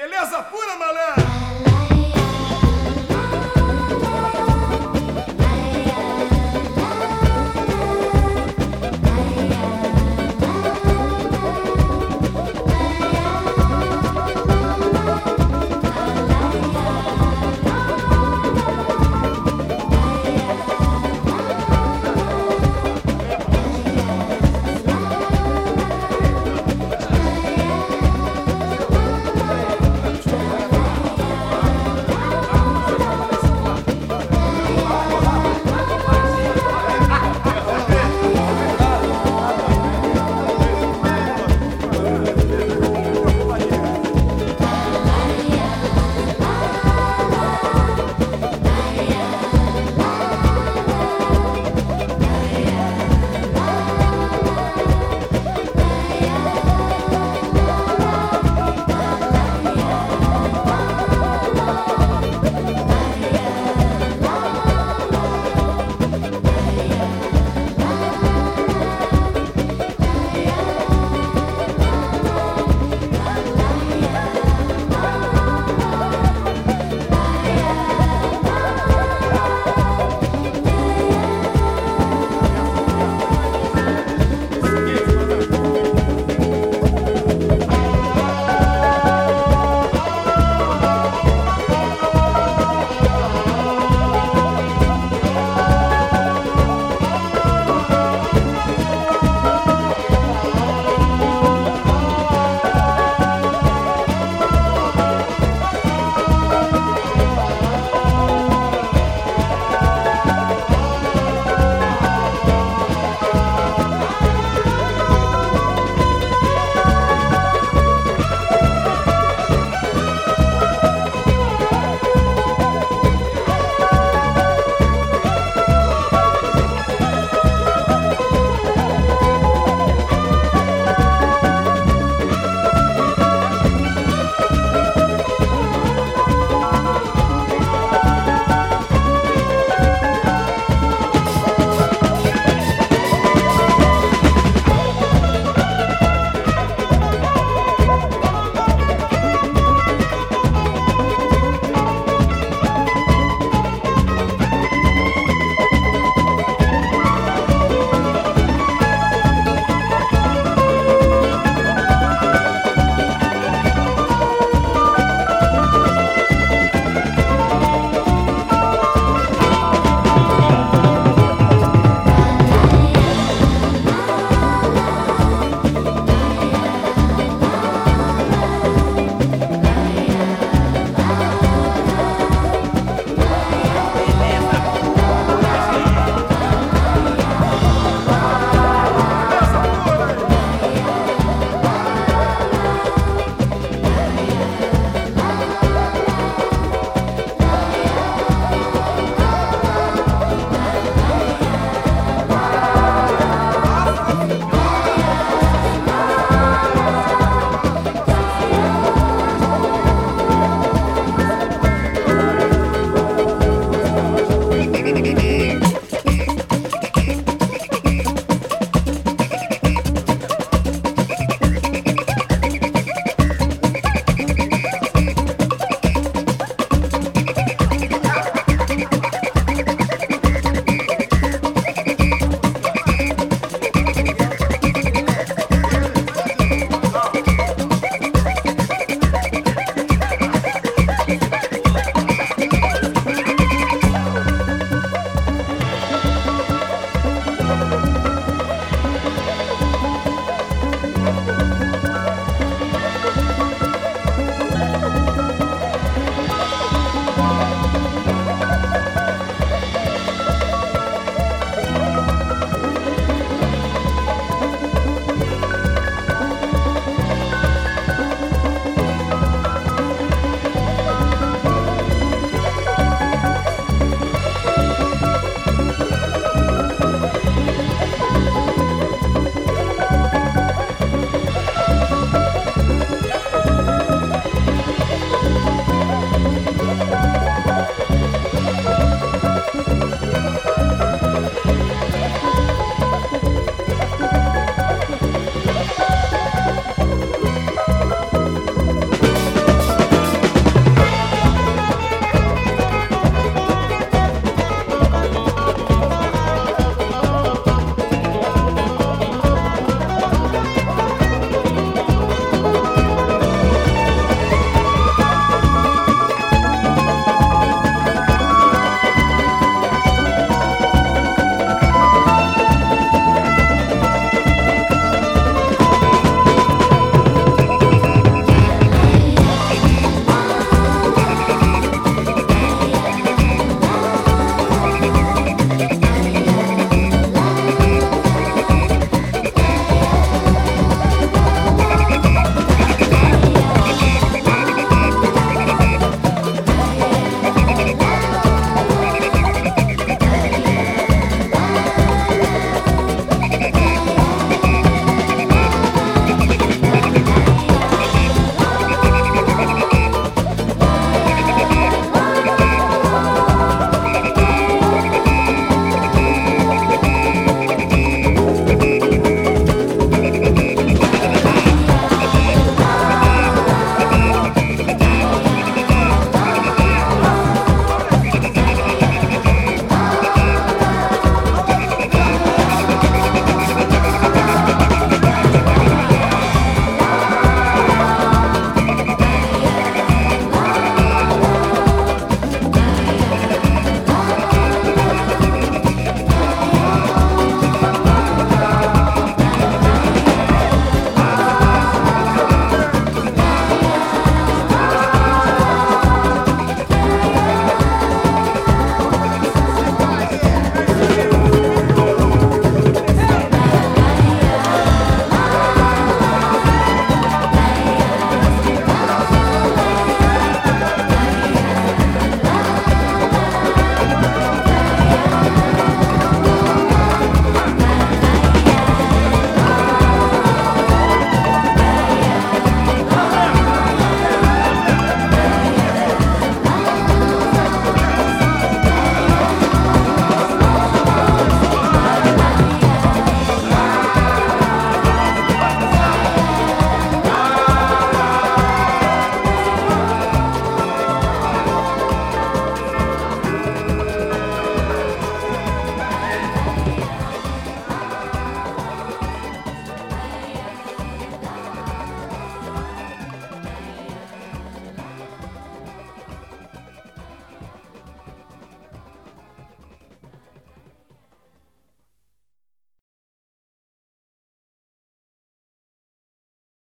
Beleza pura, malandro?